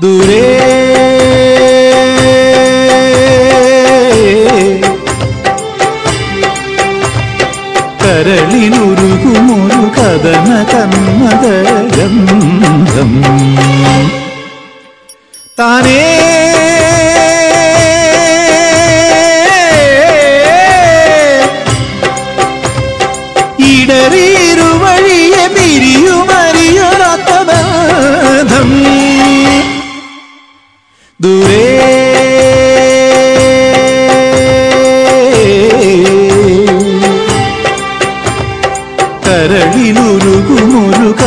ദൂരേ. കരളിനുരുകുമൊരു കഥന കന്മത ഗന്ധം. താനേ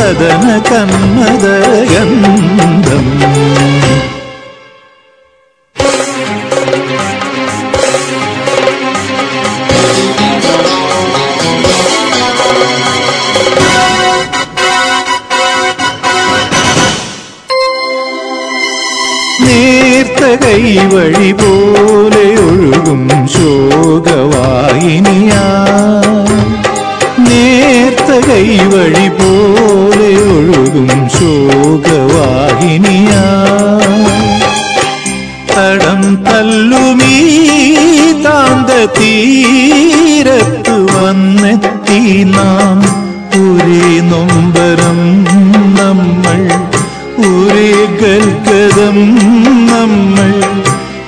കരളിലുരുകുമൊരു കഥന ഗന്ധം നേർത്ത കൈവഴി പോലെ ഒഴുകും ശോകവാഹിനിയാ നേർത്ത കൈവഴി പോലെ ഒഴുകും ശോകവാഹിനിയാ. തടം തല്ലുമീ താന്ത തീരത്തു വന്നെത്തി നാം. ഒരേ നൊമ്പരം നമ്മൾ ഒരേ ഗൽഗതം നമ്മൾ.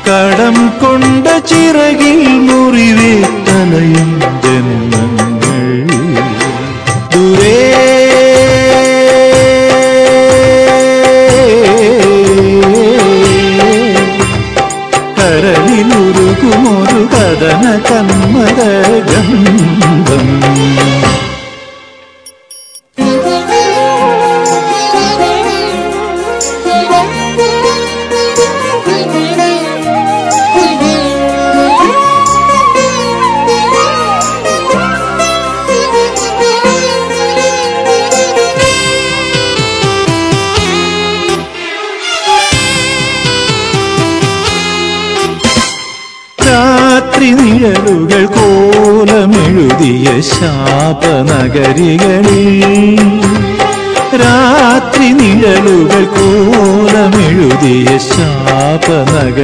കടം കൊണ്ട ചിറകിൽ മുറിവേ തലയും കരളിലുരുകുമൊരു കന്മര ഗന്ധം രാത്രി നിഴലുകൾ കോലമെഴുതിയ ശാപനഗരികളിൽ. രാത്രി നിഴലുകൾ കോലമെഴുതിയ ശാപനഗരികളിൽ.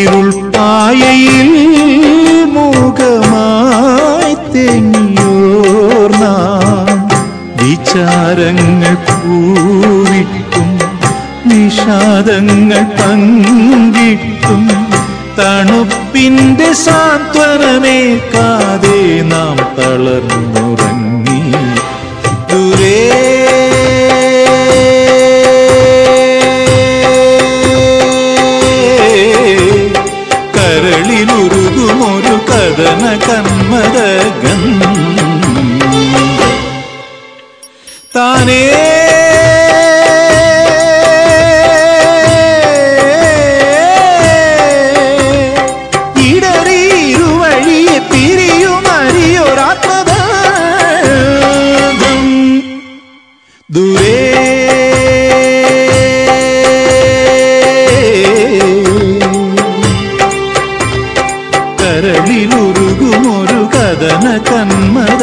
ഇരുൾ മുഖമായി മൂകമായി തെങ്ങിയോർ നാം വിചാരങ്ങൾ പൂവിട്ടും നിഷാദങ്ങൾ പങ്കിട്ടും തണുപ്പിന്റെ സാന്ത്വനമേക്കാതെ നാം തളർന്നുറങ്ങി. ദുരേ. കരളിലുരുകുമൊരു കഥന ഗന്ധം താനേ ദൂരേ കരളിലുരുകുമൊരു കഥന കന്മത